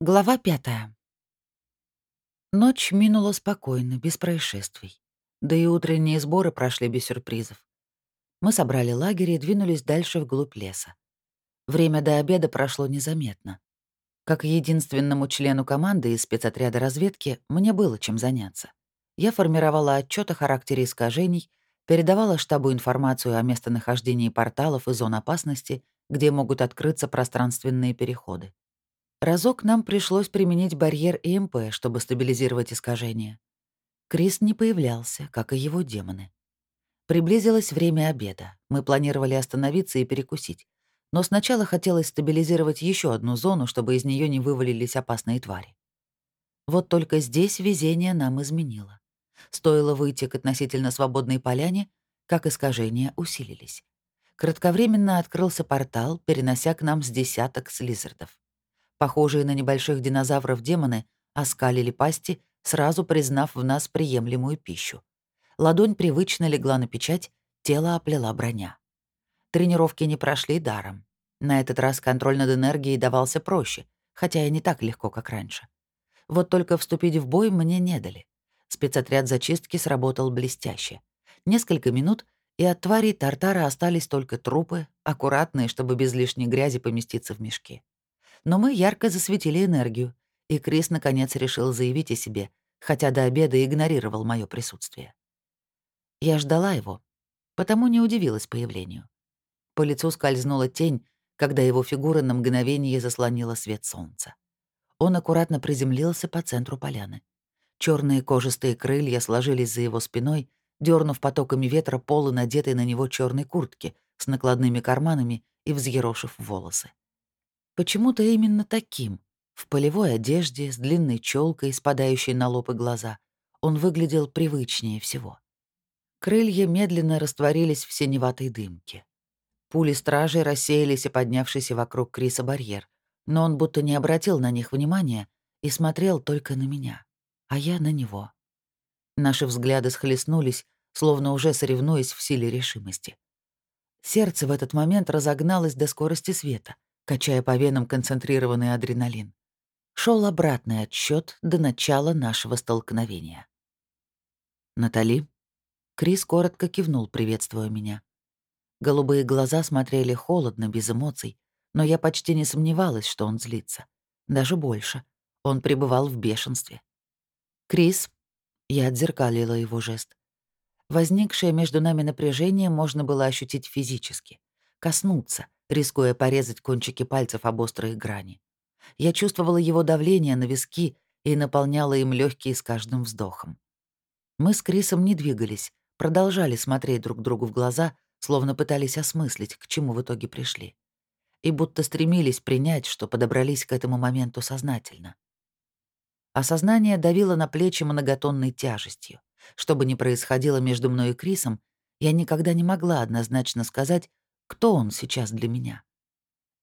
Глава пятая. Ночь минула спокойно, без происшествий. Да и утренние сборы прошли без сюрпризов. Мы собрали лагерь и двинулись дальше вглубь леса. Время до обеда прошло незаметно. Как единственному члену команды из спецотряда разведки мне было чем заняться. Я формировала отчет о характере искажений, передавала штабу информацию о местонахождении порталов и зон опасности, где могут открыться пространственные переходы. Разок нам пришлось применить барьер ИМП, чтобы стабилизировать искажение. Крис не появлялся, как и его демоны. Приблизилось время обеда. Мы планировали остановиться и перекусить. Но сначала хотелось стабилизировать еще одну зону, чтобы из нее не вывалились опасные твари. Вот только здесь везение нам изменило. Стоило выйти к относительно свободной поляне, как искажения усилились. Кратковременно открылся портал, перенося к нам с десяток слизардов. Похожие на небольших динозавров демоны оскалили пасти, сразу признав в нас приемлемую пищу. Ладонь привычно легла на печать, тело оплела броня. Тренировки не прошли даром. На этот раз контроль над энергией давался проще, хотя и не так легко, как раньше. Вот только вступить в бой мне не дали. Спецотряд зачистки сработал блестяще. Несколько минут, и от тварей Тартара остались только трупы, аккуратные, чтобы без лишней грязи поместиться в мешки но мы ярко засветили энергию, и Крис наконец решил заявить о себе, хотя до обеда игнорировал мое присутствие. Я ждала его, потому не удивилась появлению. По лицу скользнула тень, когда его фигура на мгновение заслонила свет солнца. Он аккуратно приземлился по центру поляны. Черные кожистые крылья сложились за его спиной, дернув потоками ветра полы надетой на него черной куртки с накладными карманами и взъерошив волосы. Почему-то именно таким, в полевой одежде, с длинной челкой, спадающей на лоб и глаза, он выглядел привычнее всего. Крылья медленно растворились в синеватой дымке. Пули стражей рассеялись и поднявшийся вокруг Криса барьер, но он будто не обратил на них внимания и смотрел только на меня, а я на него. Наши взгляды схлестнулись, словно уже соревнуясь в силе решимости. Сердце в этот момент разогналось до скорости света — качая по венам концентрированный адреналин. Шел обратный отсчет до начала нашего столкновения. «Натали?» Крис коротко кивнул, приветствуя меня. Голубые глаза смотрели холодно, без эмоций, но я почти не сомневалась, что он злится. Даже больше. Он пребывал в бешенстве. «Крис?» Я отзеркалила его жест. Возникшее между нами напряжение можно было ощутить физически. Коснуться — рискуя порезать кончики пальцев об острые грани. Я чувствовала его давление на виски и наполняла им легкие с каждым вздохом. Мы с Крисом не двигались, продолжали смотреть друг другу в глаза, словно пытались осмыслить, к чему в итоге пришли. И будто стремились принять, что подобрались к этому моменту сознательно. Осознание давило на плечи многотонной тяжестью. Что бы ни происходило между мной и Крисом, я никогда не могла однозначно сказать, кто он сейчас для меня?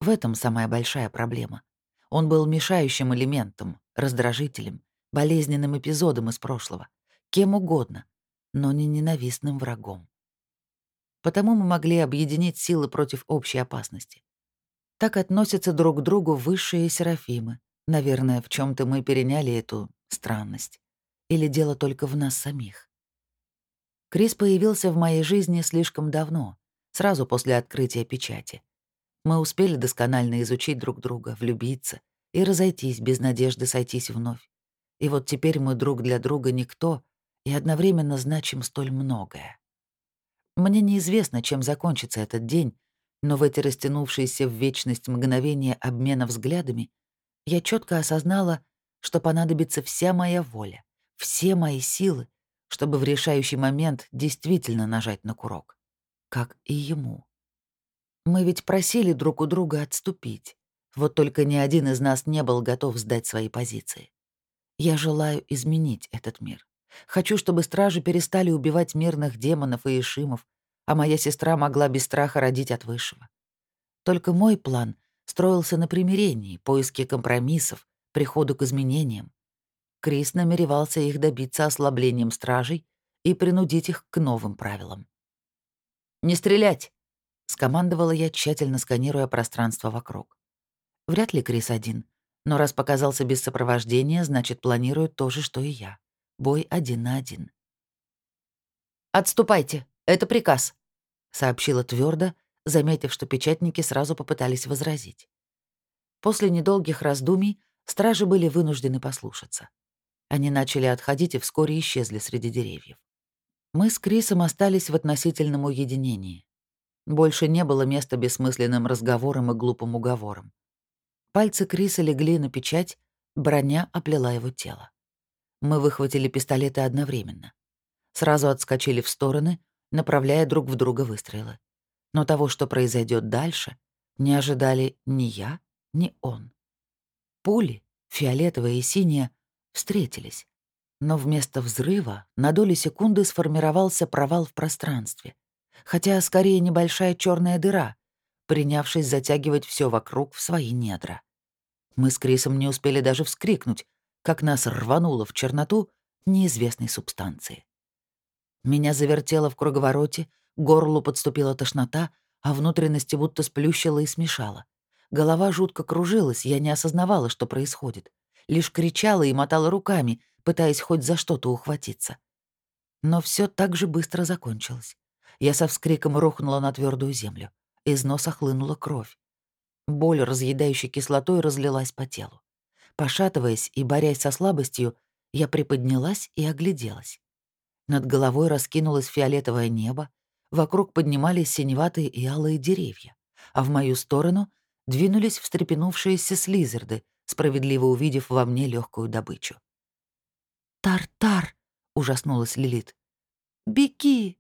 В этом самая большая проблема. Он был мешающим элементом, раздражителем, болезненным эпизодом из прошлого, кем угодно, но не ненавистным врагом. Потому мы могли объединить силы против общей опасности. Так относятся друг к другу высшие серафимы. Наверное, в чем то мы переняли эту странность. Или дело только в нас самих. Крис появился в моей жизни слишком давно, сразу после открытия печати. Мы успели досконально изучить друг друга, влюбиться и разойтись без надежды сойтись вновь. И вот теперь мы друг для друга никто и одновременно значим столь многое. Мне неизвестно, чем закончится этот день, но в эти растянувшиеся в вечность мгновения обмена взглядами я четко осознала, что понадобится вся моя воля, все мои силы, чтобы в решающий момент действительно нажать на курок как и ему. Мы ведь просили друг у друга отступить. Вот только ни один из нас не был готов сдать свои позиции. Я желаю изменить этот мир. Хочу, чтобы стражи перестали убивать мирных демонов и ишимов, а моя сестра могла без страха родить от высшего. Только мой план строился на примирении, поиске компромиссов, приходу к изменениям. Крис намеревался их добиться ослаблением стражей и принудить их к новым правилам. «Не стрелять!» — скомандовала я, тщательно сканируя пространство вокруг. Вряд ли Крис один. Но раз показался без сопровождения, значит, планирует то же, что и я. Бой один на один. «Отступайте! Это приказ!» — сообщила твердо, заметив, что печатники сразу попытались возразить. После недолгих раздумий стражи были вынуждены послушаться. Они начали отходить и вскоре исчезли среди деревьев. Мы с Крисом остались в относительном уединении. Больше не было места бессмысленным разговорам и глупым уговорам. Пальцы Криса легли на печать, броня оплела его тело. Мы выхватили пистолеты одновременно. Сразу отскочили в стороны, направляя друг в друга выстрелы. Но того, что произойдет дальше, не ожидали ни я, ни он. Пули, фиолетовая и синяя, встретились. Но вместо взрыва на доли секунды сформировался провал в пространстве. Хотя скорее небольшая черная дыра, принявшись затягивать все вокруг в свои недра. Мы с Крисом не успели даже вскрикнуть, как нас рвануло в черноту неизвестной субстанции. Меня завертело в круговороте, горлу подступила тошнота, а внутренности будто сплющило и смешало. Голова жутко кружилась, я не осознавала, что происходит. Лишь кричала и мотала руками, пытаясь хоть за что-то ухватиться. Но все так же быстро закончилось. Я со вскриком рухнула на твердую землю. Из носа хлынула кровь. Боль, разъедающей кислотой, разлилась по телу. Пошатываясь и борясь со слабостью, я приподнялась и огляделась. Над головой раскинулось фиолетовое небо, вокруг поднимались синеватые и алые деревья, а в мою сторону двинулись встрепенувшиеся слизерды, справедливо увидев во мне легкую добычу. «Тар-тар!» — ужаснулась Лилит. «Беги!»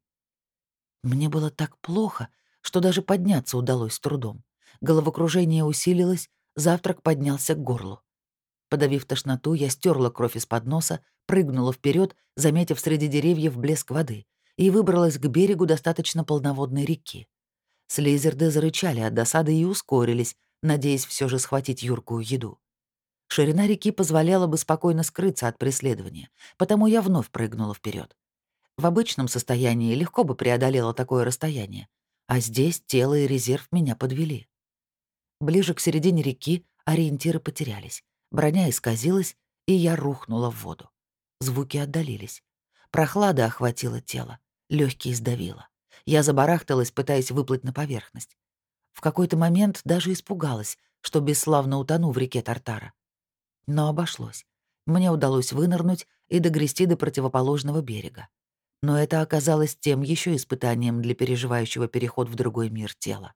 Мне было так плохо, что даже подняться удалось с трудом. Головокружение усилилось, завтрак поднялся к горлу. Подавив тошноту, я стерла кровь из-под носа, прыгнула вперед, заметив среди деревьев блеск воды, и выбралась к берегу достаточно полноводной реки. Слизерды зарычали от досады и ускорились, надеясь все же схватить юркую еду. Ширина реки позволяла бы спокойно скрыться от преследования, потому я вновь прыгнула вперед. В обычном состоянии легко бы преодолела такое расстояние, а здесь тело и резерв меня подвели. Ближе к середине реки ориентиры потерялись, броня исказилась, и я рухнула в воду. Звуки отдалились. Прохлада охватила тело, легкие сдавило. Я забарахталась, пытаясь выплыть на поверхность. В какой-то момент даже испугалась, что бесславно утону в реке Тартара. Но обошлось. Мне удалось вынырнуть и догрести до противоположного берега. Но это оказалось тем еще испытанием для переживающего переход в другой мир тела.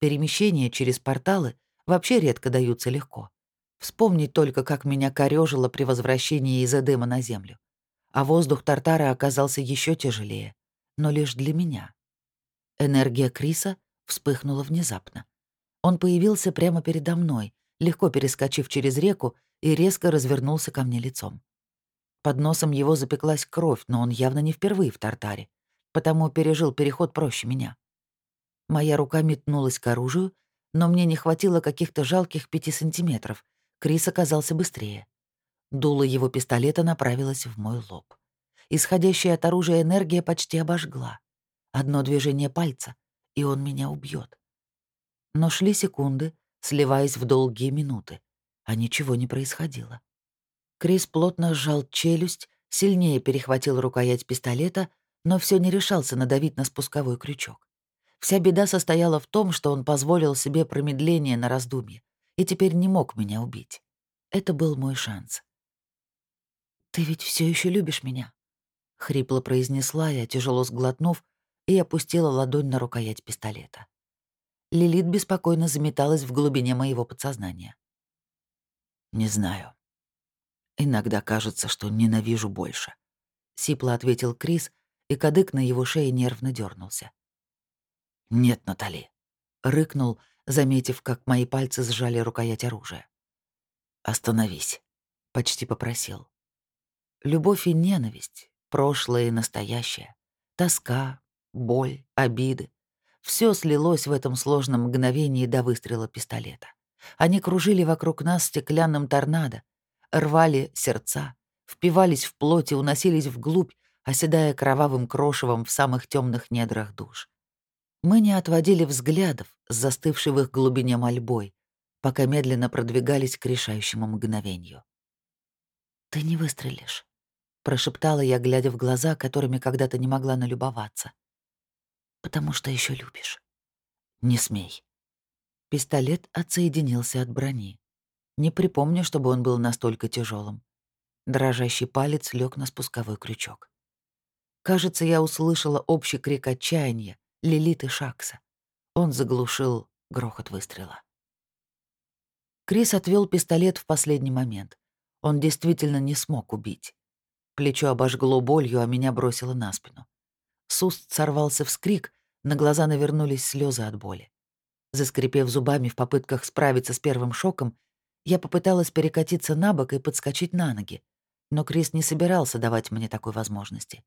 Перемещения через порталы вообще редко даются легко. Вспомнить только, как меня корёжило при возвращении из Эдема на Землю. А воздух Тартара оказался еще тяжелее, но лишь для меня. Энергия Криса вспыхнула внезапно. Он появился прямо передо мной, легко перескочив через реку и резко развернулся ко мне лицом. Под носом его запеклась кровь, но он явно не впервые в Тартаре, потому пережил переход проще меня. Моя рука метнулась к оружию, но мне не хватило каких-то жалких пяти сантиметров. Крис оказался быстрее. Дуло его пистолета направилось в мой лоб. Исходящая от оружия энергия почти обожгла. Одно движение пальца, и он меня убьет. Но шли секунды, сливаясь в долгие минуты, а ничего не происходило. Крис плотно сжал челюсть, сильнее перехватил рукоять пистолета, но все не решался надавить на спусковой крючок. Вся беда состояла в том, что он позволил себе промедление на раздумье и теперь не мог меня убить. Это был мой шанс. «Ты ведь все еще любишь меня?» — хрипло произнесла я, тяжело сглотнув, и опустила ладонь на рукоять пистолета. Лилит беспокойно заметалась в глубине моего подсознания. «Не знаю. Иногда кажется, что ненавижу больше», — сипло ответил Крис, и кадык на его шее нервно дернулся. «Нет, Натали», — рыкнул, заметив, как мои пальцы сжали рукоять оружия. «Остановись», — почти попросил. Любовь и ненависть, прошлое и настоящее, тоска, боль, обиды все слилось в этом сложном мгновении до выстрела пистолета. Они кружили вокруг нас стеклянным торнадо, рвали сердца, впивались в плоть и уносились вглубь, оседая кровавым крошевом в самых темных недрах душ. Мы не отводили взглядов с застывшей в их глубине мольбой, пока медленно продвигались к решающему мгновению. «Ты не выстрелишь», — прошептала я, глядя в глаза, которыми когда-то не могла налюбоваться. «Потому что еще любишь». «Не смей». Пистолет отсоединился от брони. Не припомню, чтобы он был настолько тяжелым. Дрожащий палец лег на спусковой крючок. Кажется, я услышала общий крик отчаяния, Лилит и Шакса. Он заглушил грохот выстрела. Крис отвел пистолет в последний момент. Он действительно не смог убить. Плечо обожгло болью, а меня бросило на спину. С уст сорвался вскрик, на глаза навернулись слезы от боли. Заскрипев зубами в попытках справиться с первым шоком, я попыталась перекатиться на бок и подскочить на ноги, но Крис не собирался давать мне такой возможности.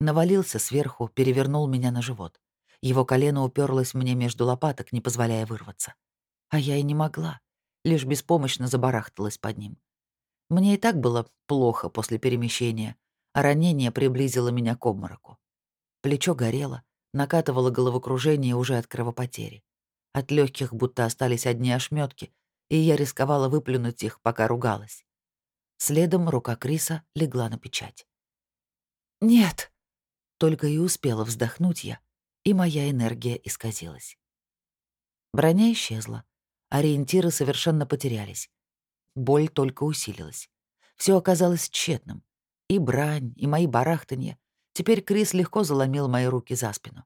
Навалился сверху, перевернул меня на живот. Его колено уперлось мне между лопаток, не позволяя вырваться. А я и не могла, лишь беспомощно забарахталась под ним. Мне и так было плохо после перемещения, а ранение приблизило меня к обмороку. Плечо горело, накатывало головокружение уже от кровопотери. От легких будто остались одни ошметки, и я рисковала выплюнуть их, пока ругалась. Следом рука Криса легла на печать. «Нет!» — только и успела вздохнуть я, и моя энергия исказилась. Броня исчезла, ориентиры совершенно потерялись. Боль только усилилась. Все оказалось тщетным. И брань, и мои барахтанья. Теперь Крис легко заломил мои руки за спину.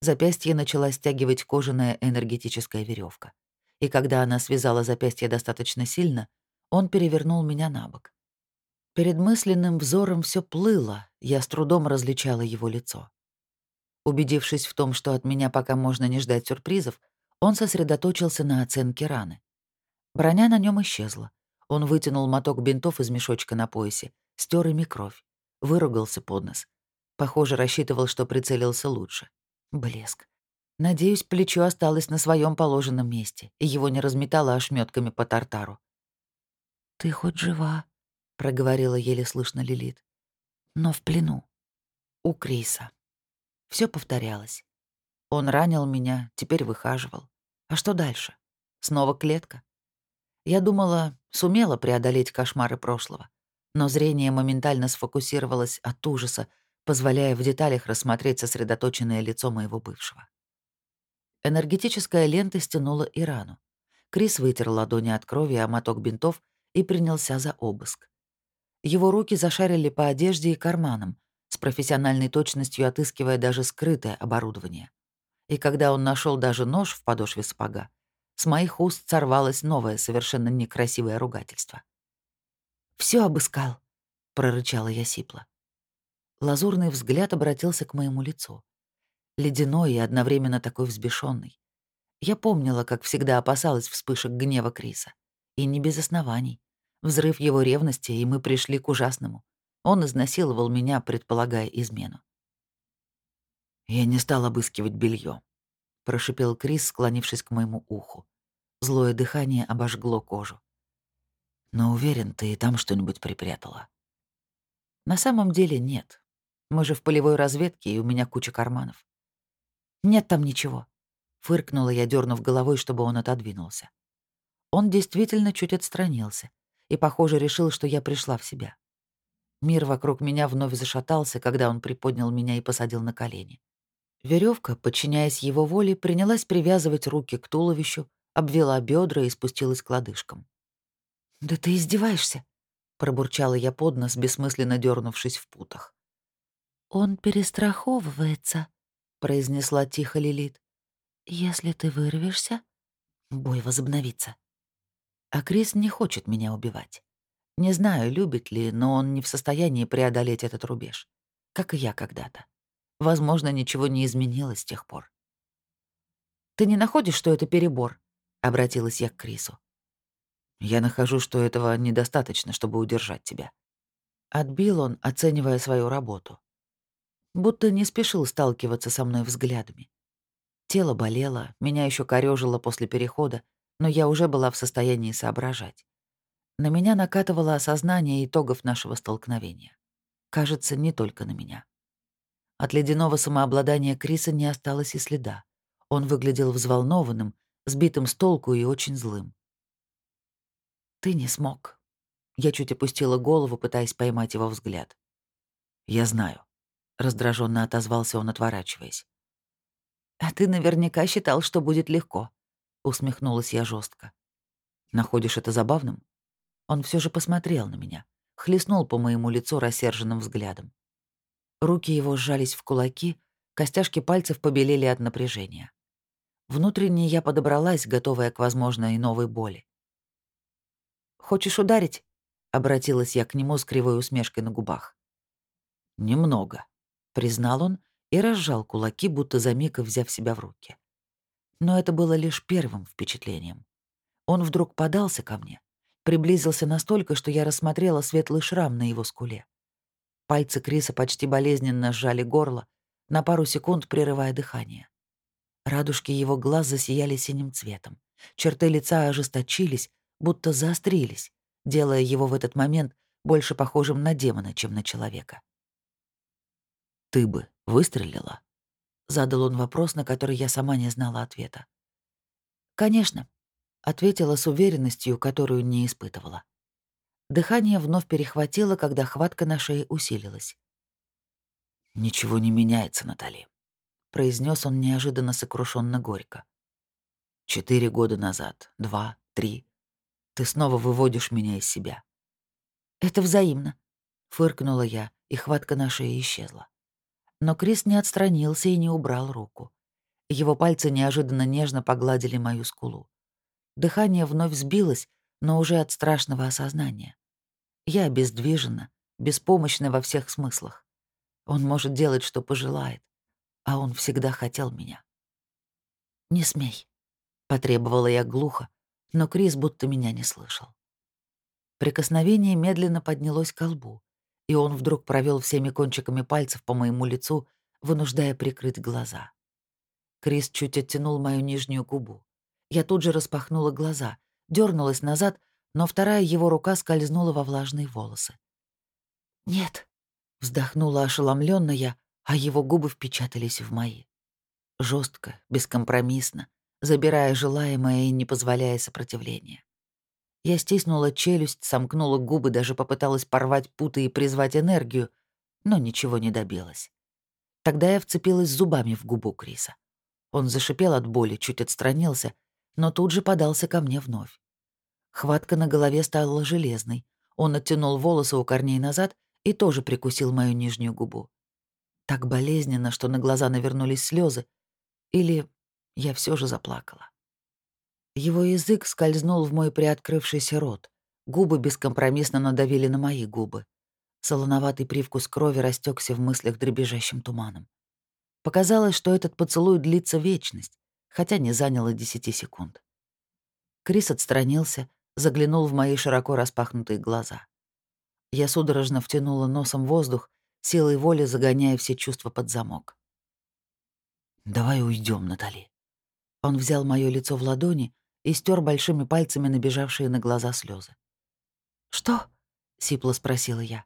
Запястье начала стягивать кожаная энергетическая веревка. И когда она связала запястье достаточно сильно, он перевернул меня на бок. Перед мысленным взором все плыло, я с трудом различала его лицо. Убедившись в том, что от меня пока можно не ждать сюрпризов, он сосредоточился на оценке раны. Броня на нем исчезла. Он вытянул моток бинтов из мешочка на поясе, стер ими кровь, выругался под нос. Похоже, рассчитывал, что прицелился лучше. Блеск. Надеюсь, плечо осталось на своем положенном месте, и его не разметало ошметками по тартару. «Ты хоть жива?» — проговорила еле слышно Лилит. «Но в плену. У Криса. Все повторялось. Он ранил меня, теперь выхаживал. А что дальше? Снова клетка? Я думала, сумела преодолеть кошмары прошлого, но зрение моментально сфокусировалось от ужаса, позволяя в деталях рассмотреть сосредоточенное лицо моего бывшего. Энергетическая лента стянула и рану. Крис вытер ладони от крови о моток бинтов и принялся за обыск. Его руки зашарили по одежде и карманам, с профессиональной точностью отыскивая даже скрытое оборудование. И когда он нашел даже нож в подошве сапога, с моих уст сорвалось новое, совершенно некрасивое ругательство. Все обыскал», — прорычала я сипло. Лазурный взгляд обратился к моему лицу. Ледяной и одновременно такой взбешенный. Я помнила, как всегда опасалась вспышек гнева Криса. И не без оснований. Взрыв его ревности, и мы пришли к ужасному. Он изнасиловал меня, предполагая измену. Я не стал обыскивать белье, прошипел Крис, склонившись к моему уху. Злое дыхание обожгло кожу. «Но уверен, ты и там что-нибудь припрятала». «На самом деле нет. Мы же в полевой разведке, и у меня куча карманов». «Нет там ничего», — фыркнула я, дернув головой, чтобы он отодвинулся. Он действительно чуть отстранился и, похоже, решил, что я пришла в себя. Мир вокруг меня вновь зашатался, когда он приподнял меня и посадил на колени. Веревка, подчиняясь его воле, принялась привязывать руки к туловищу, обвела бедра и спустилась к лодыжкам. «Да ты издеваешься!» — пробурчала я под нос, бессмысленно дернувшись в путах. «Он перестраховывается», — произнесла тихо Лилит. «Если ты вырвешься, бой возобновится». А Крис не хочет меня убивать. Не знаю, любит ли, но он не в состоянии преодолеть этот рубеж, как и я когда-то. Возможно, ничего не изменилось с тех пор. «Ты не находишь, что это перебор?» — обратилась я к Крису. «Я нахожу, что этого недостаточно, чтобы удержать тебя». Отбил он, оценивая свою работу. Будто не спешил сталкиваться со мной взглядами. Тело болело, меня еще корёжило после перехода, но я уже была в состоянии соображать. На меня накатывало осознание итогов нашего столкновения. Кажется, не только на меня. От ледяного самообладания Криса не осталось и следа. Он выглядел взволнованным, сбитым с толку и очень злым. Ты не смог. Я чуть опустила голову, пытаясь поймать его взгляд. Я знаю. Раздраженно отозвался он, отворачиваясь. А ты наверняка считал, что будет легко. Усмехнулась я жестко. Находишь это забавным? Он все же посмотрел на меня, хлестнул по моему лицу рассерженным взглядом. Руки его сжались в кулаки, костяшки пальцев побелели от напряжения. Внутренне я подобралась, готовая к возможной новой боли. «Хочешь ударить?» — обратилась я к нему с кривой усмешкой на губах. «Немного», — признал он и разжал кулаки, будто за миг взяв себя в руки. Но это было лишь первым впечатлением. Он вдруг подался ко мне, приблизился настолько, что я рассмотрела светлый шрам на его скуле. Пальцы Криса почти болезненно сжали горло, на пару секунд прерывая дыхание. Радужки его глаз засияли синим цветом. Черты лица ожесточились, будто заострились, делая его в этот момент больше похожим на демона, чем на человека. «Ты бы выстрелила?» — задал он вопрос, на который я сама не знала ответа. «Конечно», — ответила с уверенностью, которую не испытывала. Дыхание вновь перехватило, когда хватка на шее усилилась. «Ничего не меняется, Натали», — произнес он неожиданно сокрушенно горько. «Четыре года назад, два, три. Ты снова выводишь меня из себя». «Это взаимно», — фыркнула я, и хватка на шее исчезла. Но Крис не отстранился и не убрал руку. Его пальцы неожиданно нежно погладили мою скулу. Дыхание вновь сбилось, но уже от страшного осознания. Я обездвижена, беспомощна во всех смыслах. Он может делать, что пожелает, а он всегда хотел меня. «Не смей», — потребовала я глухо, но Крис будто меня не слышал. Прикосновение медленно поднялось к лбу, и он вдруг провел всеми кончиками пальцев по моему лицу, вынуждая прикрыть глаза. Крис чуть оттянул мою нижнюю губу. Я тут же распахнула глаза, дернулась назад, но вторая его рука скользнула во влажные волосы. «Нет», — вздохнула ошеломленно я, а его губы впечатались в мои. жестко, бескомпромиссно, забирая желаемое и не позволяя сопротивления. Я стиснула челюсть, сомкнула губы, даже попыталась порвать путы и призвать энергию, но ничего не добилась. Тогда я вцепилась зубами в губу Криса. Он зашипел от боли, чуть отстранился, но тут же подался ко мне вновь. Хватка на голове стала железной. Он оттянул волосы у корней назад и тоже прикусил мою нижнюю губу. Так болезненно, что на глаза навернулись слезы, или я все же заплакала. Его язык скользнул в мой приоткрывшийся рот. Губы бескомпромиссно надавили на мои губы. Солоноватый привкус крови растекся в мыслях дребезжащим туманом. Показалось, что этот поцелуй длится вечность, хотя не заняло десяти секунд. Крис отстранился, заглянул в мои широко распахнутые глаза. Я судорожно втянула носом воздух, силой воли загоняя все чувства под замок. «Давай уйдем, Натали», он взял моё лицо в ладони и стер большими пальцами набежавшие на глаза слезы. «Что?» — сипло спросила я.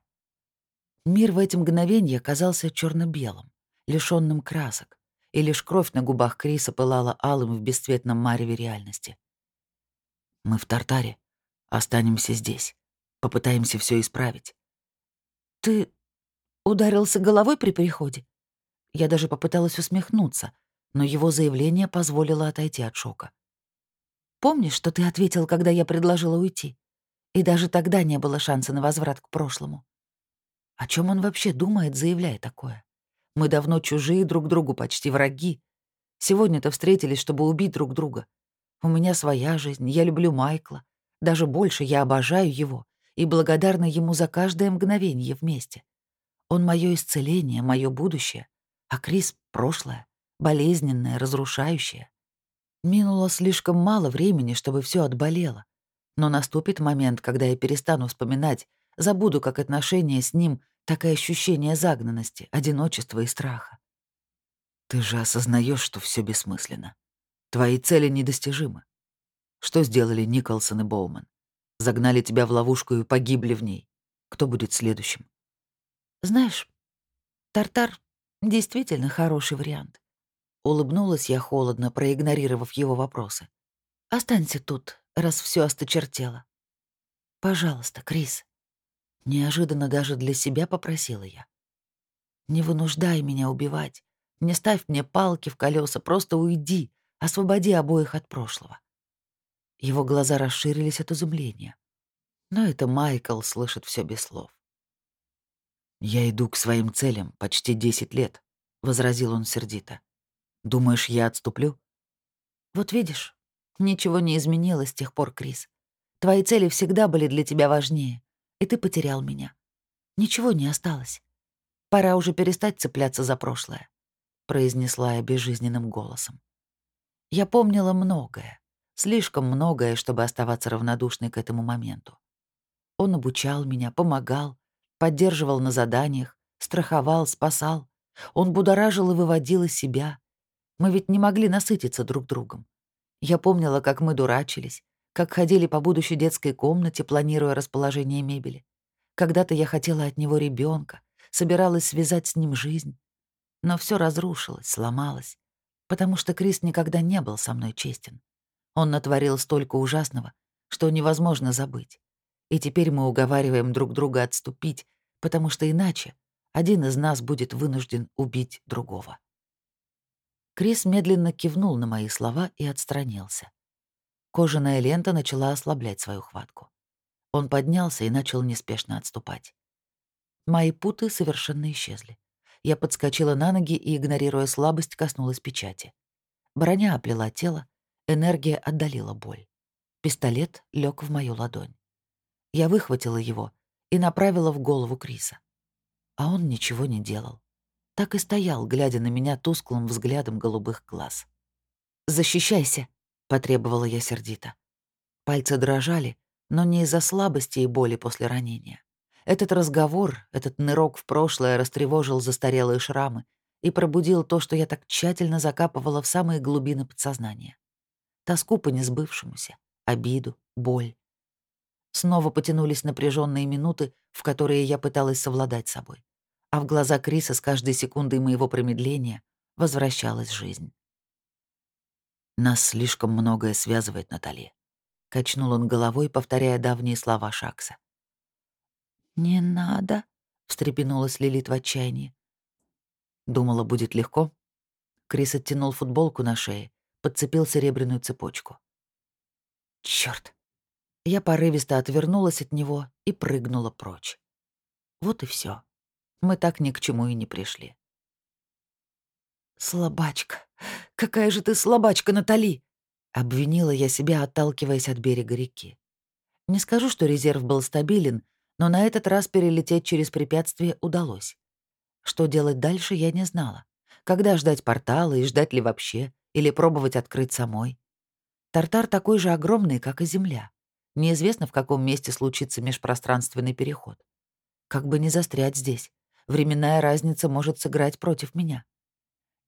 Мир в эти мгновения казался черно белым лишённым красок, и лишь кровь на губах Криса пылала алым в бесцветном мареве реальности. «Мы в Тартаре. Останемся здесь. Попытаемся все исправить». «Ты ударился головой при переходе?» Я даже попыталась усмехнуться, но его заявление позволило отойти от шока. «Помнишь, что ты ответил, когда я предложила уйти? И даже тогда не было шанса на возврат к прошлому. О чем он вообще думает, заявляя такое? Мы давно чужие друг другу, почти враги. Сегодня-то встретились, чтобы убить друг друга. У меня своя жизнь, я люблю Майкла. Даже больше я обожаю его и благодарна ему за каждое мгновение вместе. Он мое исцеление, мое будущее, а Крис — прошлое болезненное, разрушающее. Минуло слишком мало времени, чтобы все отболело. Но наступит момент, когда я перестану вспоминать, забуду как отношения с ним, так и ощущение загнанности, одиночества и страха. Ты же осознаешь, что все бессмысленно. Твои цели недостижимы. Что сделали Николсон и Боуман? Загнали тебя в ловушку и погибли в ней. Кто будет следующим? Знаешь, Тартар действительно хороший вариант. Улыбнулась я холодно, проигнорировав его вопросы. «Останься тут, раз все осточертело». «Пожалуйста, Крис». Неожиданно даже для себя попросила я. «Не вынуждай меня убивать. Не ставь мне палки в колеса, просто уйди, освободи обоих от прошлого». Его глаза расширились от изумления. Но это Майкл слышит все без слов. «Я иду к своим целям почти десять лет», — возразил он сердито. «Думаешь, я отступлю?» «Вот видишь, ничего не изменилось с тех пор, Крис. Твои цели всегда были для тебя важнее, и ты потерял меня. Ничего не осталось. Пора уже перестать цепляться за прошлое», — произнесла я безжизненным голосом. Я помнила многое, слишком многое, чтобы оставаться равнодушной к этому моменту. Он обучал меня, помогал, поддерживал на заданиях, страховал, спасал. Он будоражил и выводил из себя. Мы ведь не могли насытиться друг другом. Я помнила, как мы дурачились, как ходили по будущей детской комнате, планируя расположение мебели. Когда-то я хотела от него ребенка, собиралась связать с ним жизнь. Но все разрушилось, сломалось, потому что Крис никогда не был со мной честен. Он натворил столько ужасного, что невозможно забыть. И теперь мы уговариваем друг друга отступить, потому что иначе один из нас будет вынужден убить другого. Крис медленно кивнул на мои слова и отстранился. Кожаная лента начала ослаблять свою хватку. Он поднялся и начал неспешно отступать. Мои путы совершенно исчезли. Я подскочила на ноги и, игнорируя слабость, коснулась печати. Броня оплела тело, энергия отдалила боль. Пистолет лег в мою ладонь. Я выхватила его и направила в голову Криса. А он ничего не делал. Так и стоял, глядя на меня тусклым взглядом голубых глаз. «Защищайся!» — потребовала я сердито. Пальцы дрожали, но не из-за слабости и боли после ранения. Этот разговор, этот нырок в прошлое растревожил застарелые шрамы и пробудил то, что я так тщательно закапывала в самые глубины подсознания. Тоску по несбывшемуся, обиду, боль. Снова потянулись напряженные минуты, в которые я пыталась совладать собой. А в глаза Криса с каждой секундой моего промедления возвращалась жизнь. «Нас слишком многое связывает, Натали», — качнул он головой, повторяя давние слова Шакса. «Не надо», — встрепенулась Лилит в отчаянии. Думала, будет легко. Крис оттянул футболку на шее, подцепил серебряную цепочку. Черт! Я порывисто отвернулась от него и прыгнула прочь. Вот и все. Мы так ни к чему и не пришли. «Слабачка! Какая же ты слабачка, Натали!» — обвинила я себя, отталкиваясь от берега реки. Не скажу, что резерв был стабилен, но на этот раз перелететь через препятствие удалось. Что делать дальше, я не знала. Когда ждать портала и ждать ли вообще, или пробовать открыть самой. Тартар такой же огромный, как и Земля. Неизвестно, в каком месте случится межпространственный переход. Как бы не застрять здесь. Временная разница может сыграть против меня.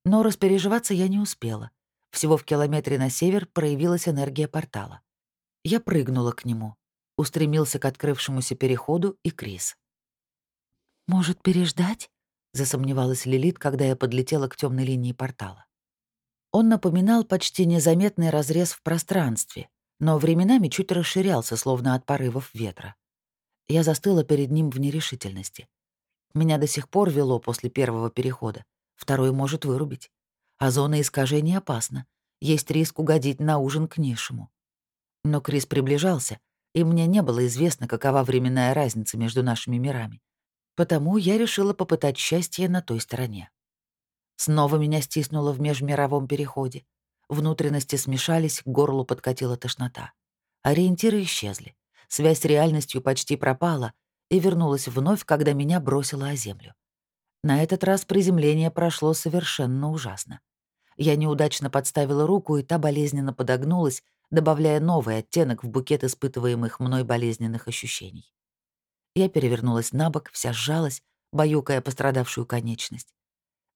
Но распереживаться я не успела. Всего в километре на север проявилась энергия портала. Я прыгнула к нему, устремился к открывшемуся переходу и Крис. «Может, переждать?» — засомневалась Лилит, когда я подлетела к темной линии портала. Он напоминал почти незаметный разрез в пространстве, но временами чуть расширялся, словно от порывов ветра. Я застыла перед ним в нерешительности. Меня до сих пор вело после первого перехода. Второй может вырубить. А зона искажения опасна. Есть риск угодить на ужин к низшему. Но Крис приближался, и мне не было известно, какова временная разница между нашими мирами. Потому я решила попытать счастье на той стороне. Снова меня стиснуло в межмировом переходе. Внутренности смешались, к горлу подкатила тошнота. Ориентиры исчезли. Связь с реальностью почти пропала и вернулась вновь, когда меня бросило о землю. На этот раз приземление прошло совершенно ужасно. Я неудачно подставила руку, и та болезненно подогнулась, добавляя новый оттенок в букет испытываемых мной болезненных ощущений. Я перевернулась на бок, вся сжалась, баюкая пострадавшую конечность.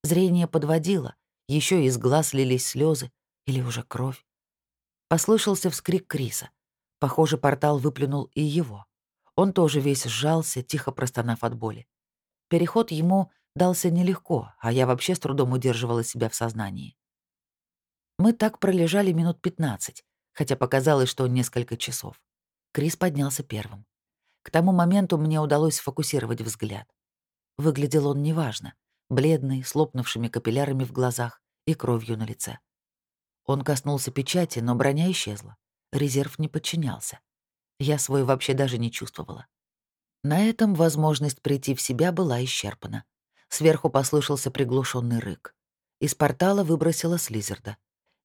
Зрение подводило, еще из глаз лились слезы, или уже кровь? Послышался вскрик Криса. Похоже, портал выплюнул и его. Он тоже весь сжался, тихо простонав от боли. Переход ему дался нелегко, а я вообще с трудом удерживала себя в сознании. Мы так пролежали минут пятнадцать, хотя показалось, что несколько часов. Крис поднялся первым. К тому моменту мне удалось сфокусировать взгляд. Выглядел он неважно, бледный, с лопнувшими капиллярами в глазах и кровью на лице. Он коснулся печати, но броня исчезла. Резерв не подчинялся. Я свой вообще даже не чувствовала. На этом возможность прийти в себя была исчерпана. Сверху послышался приглушенный рык. Из портала выбросила Слизерда.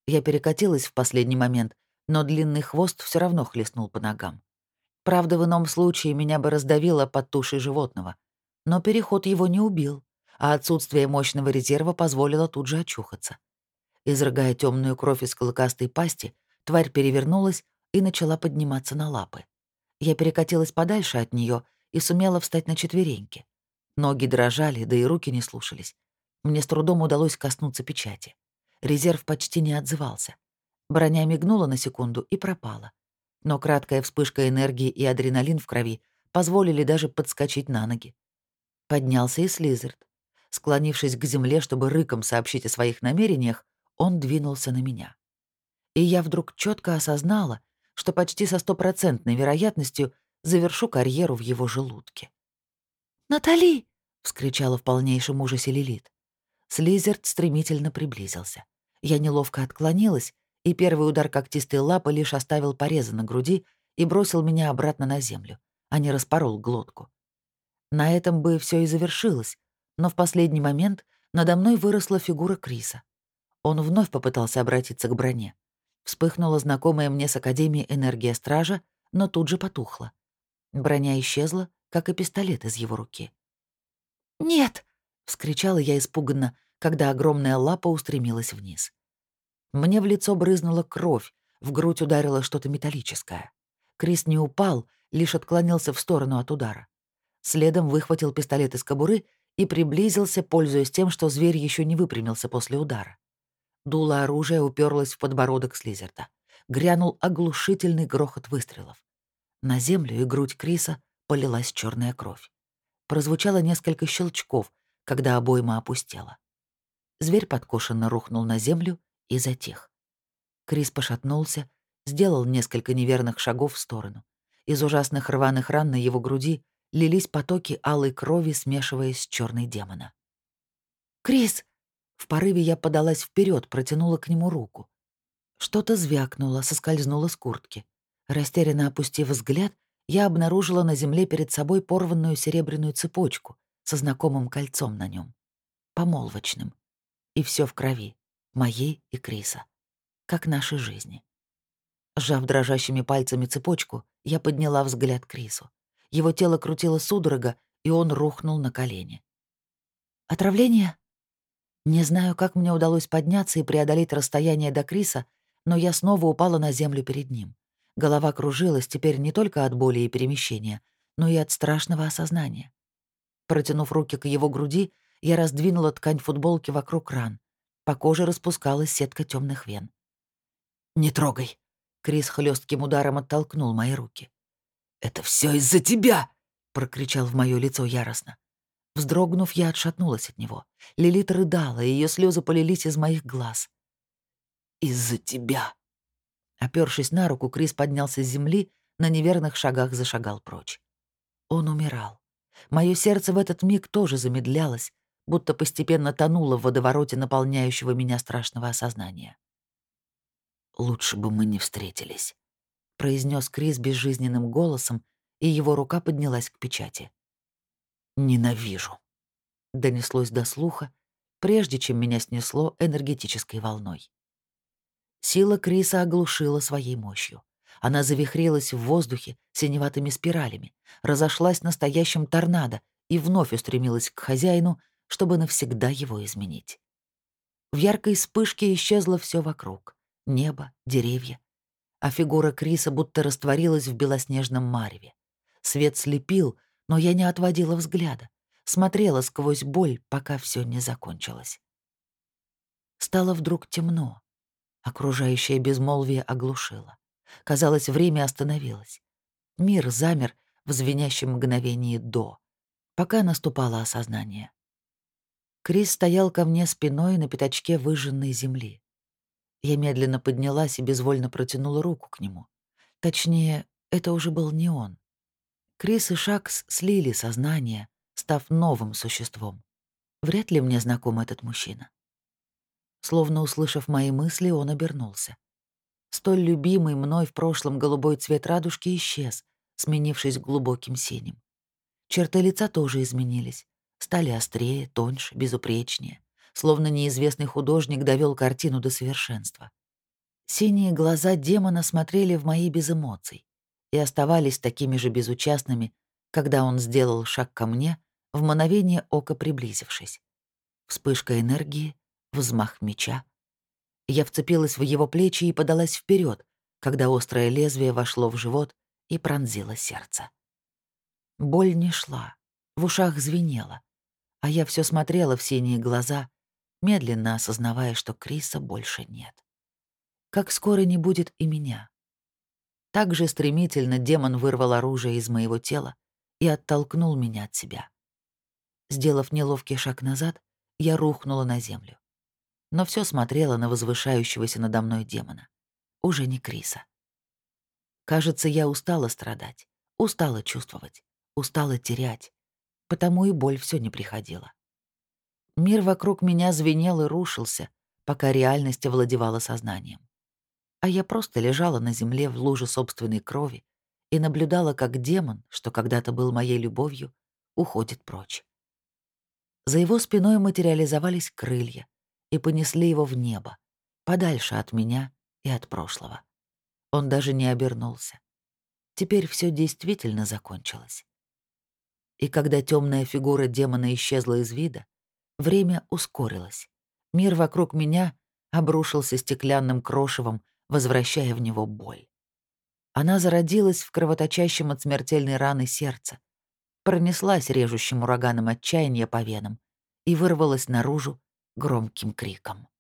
Я перекатилась в последний момент, но длинный хвост все равно хлестнул по ногам. Правда, в ином случае меня бы раздавило под тушей животного. Но переход его не убил, а отсутствие мощного резерва позволило тут же очухаться. Изрыгая темную кровь из клыкастой пасти, тварь перевернулась и начала подниматься на лапы. Я перекатилась подальше от нее и сумела встать на четвереньки. Ноги дрожали, да и руки не слушались. Мне с трудом удалось коснуться печати. Резерв почти не отзывался. Броня мигнула на секунду и пропала. Но краткая вспышка энергии и адреналин в крови позволили даже подскочить на ноги. Поднялся и Слизерд. Склонившись к земле, чтобы рыком сообщить о своих намерениях, он двинулся на меня. И я вдруг четко осознала, что почти со стопроцентной вероятностью завершу карьеру в его желудке. «Натали!» — вскричала в полнейшем ужасе Лилит. Слизерд стремительно приблизился. Я неловко отклонилась, и первый удар когтистой лапы лишь оставил порезы на груди и бросил меня обратно на землю, а не распорол глотку. На этом бы все и завершилось, но в последний момент надо мной выросла фигура Криса. Он вновь попытался обратиться к броне. Вспыхнула знакомая мне с Академии энергия стража, но тут же потухла. Броня исчезла, как и пистолет из его руки. «Нет!» — вскричала я испуганно, когда огромная лапа устремилась вниз. Мне в лицо брызнула кровь, в грудь ударило что-то металлическое. Крис не упал, лишь отклонился в сторону от удара. Следом выхватил пистолет из кобуры и приблизился, пользуясь тем, что зверь еще не выпрямился после удара. Дуло оружия уперлось в подбородок Слизерта. Грянул оглушительный грохот выстрелов. На землю и грудь Криса полилась черная кровь. Прозвучало несколько щелчков, когда обойма опустела. Зверь подкошенно рухнул на землю и затих. Крис пошатнулся, сделал несколько неверных шагов в сторону. Из ужасных рваных ран на его груди лились потоки алой крови, смешиваясь с черной демона. «Крис!» В порыве я подалась вперед, протянула к нему руку. Что-то звякнуло, соскользнуло с куртки. Растерянно опустив взгляд, я обнаружила на земле перед собой порванную серебряную цепочку со знакомым кольцом на нем, помолвочным. И все в крови моей и Криса, как нашей жизни. Сжав дрожащими пальцами цепочку, я подняла взгляд Крису. Его тело крутило судорога, и он рухнул на колени. «Отравление?» Не знаю, как мне удалось подняться и преодолеть расстояние до Криса, но я снова упала на землю перед ним. Голова кружилась теперь не только от боли и перемещения, но и от страшного осознания. Протянув руки к его груди, я раздвинула ткань футболки вокруг ран. По коже распускалась сетка темных вен. «Не трогай!» — Крис хлестким ударом оттолкнул мои руки. «Это все из-за тебя!» — прокричал в мое лицо яростно. Вздрогнув, я отшатнулась от него. Лилит рыдала, и ее слезы полились из моих глаз. «Из-за тебя!» Опершись на руку, Крис поднялся с земли, на неверных шагах зашагал прочь. Он умирал. Мое сердце в этот миг тоже замедлялось, будто постепенно тонула в водовороте наполняющего меня страшного осознания. «Лучше бы мы не встретились», — произнес Крис безжизненным голосом, и его рука поднялась к печати. «Ненавижу», — донеслось до слуха, прежде чем меня снесло энергетической волной. Сила Криса оглушила своей мощью. Она завихрилась в воздухе синеватыми спиралями, разошлась настоящим торнадо и вновь устремилась к хозяину, чтобы навсегда его изменить. В яркой вспышке исчезло все вокруг — небо, деревья. А фигура Криса будто растворилась в белоснежном мареве. Свет слепил, но я не отводила взгляда, смотрела сквозь боль, пока все не закончилось. Стало вдруг темно. Окружающее безмолвие оглушило. Казалось, время остановилось. Мир замер в звенящем мгновении «до», пока наступало осознание. Крис стоял ко мне спиной на пятачке выжженной земли. Я медленно поднялась и безвольно протянула руку к нему. Точнее, это уже был не он. Крис и Шакс слили сознание, став новым существом. Вряд ли мне знаком этот мужчина. Словно услышав мои мысли, он обернулся. Столь любимый мной в прошлом голубой цвет радужки исчез, сменившись глубоким синим. Черты лица тоже изменились, стали острее, тоньше, безупречнее, словно неизвестный художник довел картину до совершенства. Синие глаза демона смотрели в мои без эмоций и оставались такими же безучастными, когда он сделал шаг ко мне, в мгновение ока приблизившись. Вспышка энергии, взмах меча. Я вцепилась в его плечи и подалась вперед, когда острое лезвие вошло в живот и пронзило сердце. Боль не шла, в ушах звенело, а я все смотрела в синие глаза, медленно осознавая, что Криса больше нет. Как скоро не будет и меня. Так же стремительно демон вырвал оружие из моего тела и оттолкнул меня от себя. Сделав неловкий шаг назад, я рухнула на землю. Но все смотрела на возвышающегося надо мной демона. Уже не Криса. Кажется, я устала страдать, устала чувствовать, устала терять, потому и боль все не приходила. Мир вокруг меня звенел и рушился, пока реальность овладевала сознанием. А я просто лежала на земле в луже собственной крови и наблюдала, как демон, что когда-то был моей любовью, уходит прочь. За его спиной материализовались крылья и понесли его в небо, подальше от меня и от прошлого. Он даже не обернулся. Теперь все действительно закончилось. И когда темная фигура демона исчезла из вида, время ускорилось. Мир вокруг меня обрушился стеклянным крошевом, возвращая в него боль. Она зародилась в кровоточащем от смертельной раны сердце, пронеслась режущим ураганом отчаяния по венам и вырвалась наружу громким криком.